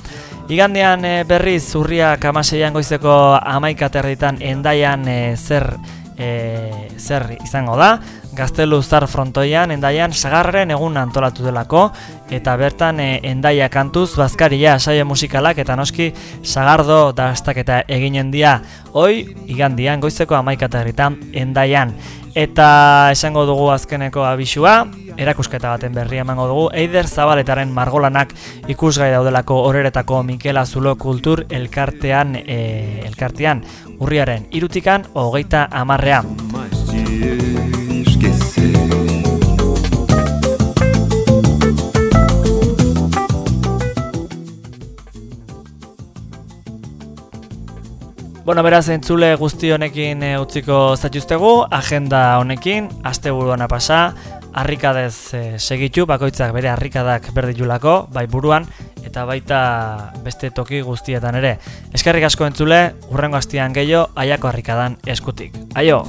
Igandean berriz urriak amaseian goizeko amaika terditan endaian e, zer e, zer izango da Gaztelu Zar frontoian endaian sagarren egun antolatu delako eta bertan e, endaia kantuz bazkaria saio musikalak eta noski sagardo dastaketa eginen dia. Hoi igandian goizeko amaikatarritan endaian. Eta esango dugu azkeneko abisua erakusketa baten berri emango dugu Eider Zabaletaren margolanak ikusgai daudelako horeretako Mikel Azulo kultur elkartean e, elkartean urriaren irutikan hogeita amarrean Bueno, beraz entzule guzti honekin e, utziko zaituztegu, agenda honekin, asteburuana pasa, harrikadez e, segitu, bakoitzak bere harrikadak berditulako, bai buruan, eta baita beste toki guztietan ere. Eskerrik asko entzule, urrengo astian gehiago, aiako harrikadan eskutik. Aio!